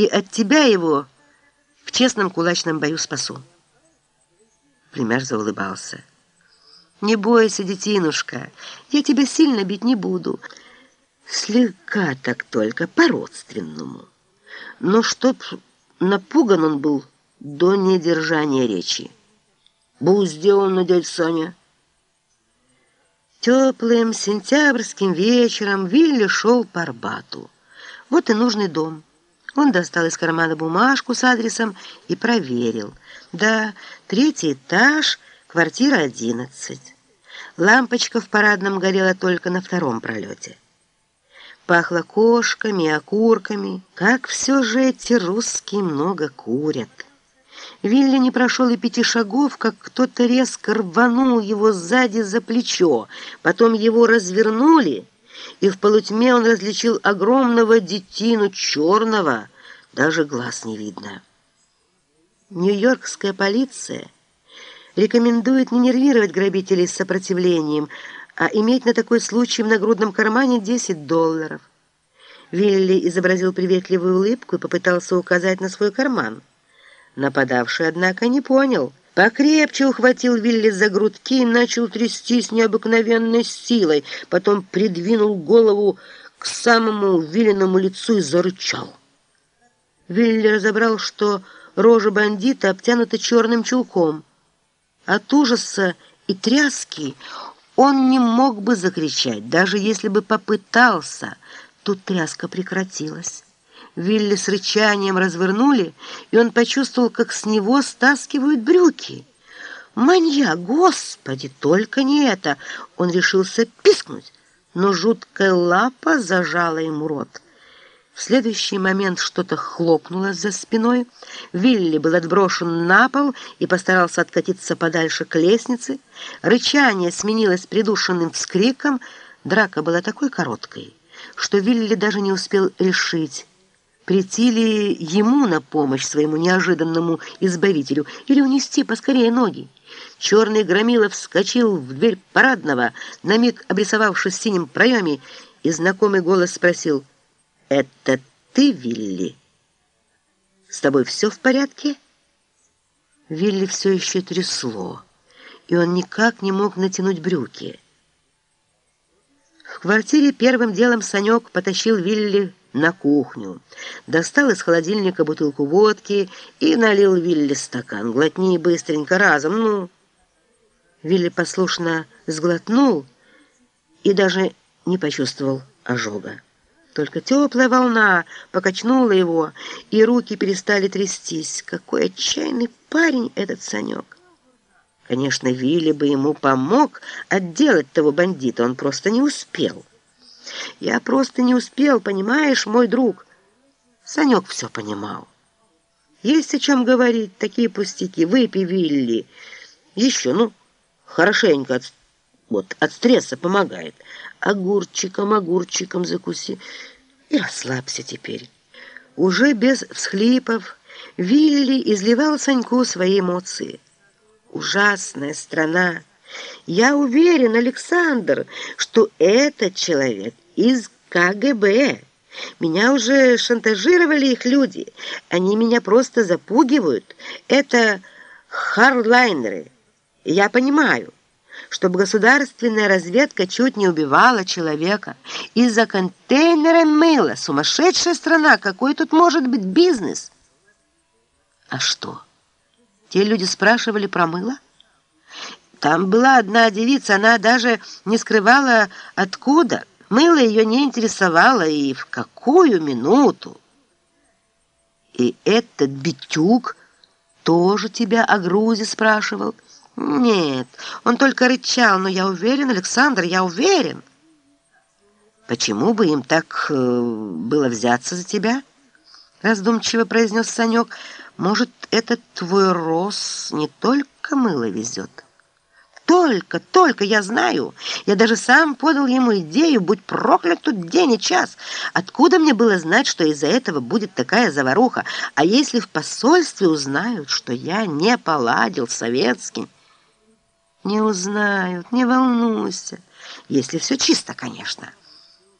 и от тебя его в честном кулачном бою спасу. Племяш заулыбался. «Не бойся, детинушка, я тебя сильно бить не буду. Слегка так только, по-родственному. Но чтоб напуган он был до недержания речи. Будь сделано, дядь Саня». Теплым сентябрьским вечером Вилли шел по Арбату. Вот и нужный дом. Он достал из кармана бумажку с адресом и проверил. Да, третий этаж, квартира одиннадцать. Лампочка в парадном горела только на втором пролете. Пахло кошками окурками. Как все же эти русские много курят. Вилли не прошел и пяти шагов, как кто-то резко рванул его сзади за плечо. Потом его развернули и в полутьме он различил огромного детину черного, даже глаз не видно. Нью-Йоркская полиция рекомендует не нервировать грабителей с сопротивлением, а иметь на такой случай в нагрудном кармане 10 долларов. Вилли изобразил приветливую улыбку и попытался указать на свой карман. Нападавший, однако, не понял – Покрепче ухватил Вилли за грудки и начал трясти с необыкновенной силой. Потом придвинул голову к самому Виллиному лицу и зарычал. Вилли разобрал, что рожа бандита обтянута черным чулком. От ужаса и тряски он не мог бы закричать, даже если бы попытался. Тут тряска прекратилась. Вилли с рычанием развернули, и он почувствовал, как с него стаскивают брюки. «Маньяк! Господи, только не это!» Он решился пискнуть, но жуткая лапа зажала ему рот. В следующий момент что-то хлопнуло за спиной. Вилли был отброшен на пол и постарался откатиться подальше к лестнице. Рычание сменилось придушенным вскриком. Драка была такой короткой, что Вилли даже не успел решить, прийти ему на помощь своему неожиданному избавителю или унести поскорее ноги. Черный громила вскочил в дверь парадного, на миг обрисовавшись в синем проеме, и знакомый голос спросил «Это ты, Вилли? С тобой все в порядке?» Вилли все еще трясло, и он никак не мог натянуть брюки. В квартире первым делом Санек потащил Вилли на кухню, достал из холодильника бутылку водки и налил Вилли стакан. «Глотни быстренько, разом, ну!» Вилли послушно сглотнул и даже не почувствовал ожога. Только теплая волна покачнула его, и руки перестали трястись. Какой отчаянный парень этот Санек! Конечно, Вилли бы ему помог отделать того бандита, он просто не успел. Я просто не успел, понимаешь, мой друг. Санек все понимал. Есть о чем говорить, такие пустяки. Выпей, Вилли. Еще, ну, хорошенько от, вот, от стресса помогает. Огурчиком, огурчиком закуси. И расслабься теперь. Уже без всхлипов Вилли изливал Саньку свои эмоции. Ужасная страна. Я уверен, Александр, что этот человек из КГБ. Меня уже шантажировали их люди. Они меня просто запугивают. Это харлайнеры. Я понимаю, чтобы государственная разведка чуть не убивала человека из-за контейнера мыла. Сумасшедшая страна. Какой тут может быть бизнес? А что? Те люди спрашивали про мыло? Там была одна девица, она даже не скрывала, откуда. Мыло ее не интересовало и в какую минуту. И этот битюк тоже тебя о грузе спрашивал? Нет, он только рычал, но я уверен, Александр, я уверен. Почему бы им так э, было взяться за тебя? Раздумчиво произнес Санек. Может, этот твой рос не только мыло везет? Только, только я знаю. Я даже сам подал ему идею, будь проклят тут день и час. Откуда мне было знать, что из-за этого будет такая заваруха? А если в посольстве узнают, что я не поладил советским? Не узнают, не волнуйся. Если все чисто, конечно.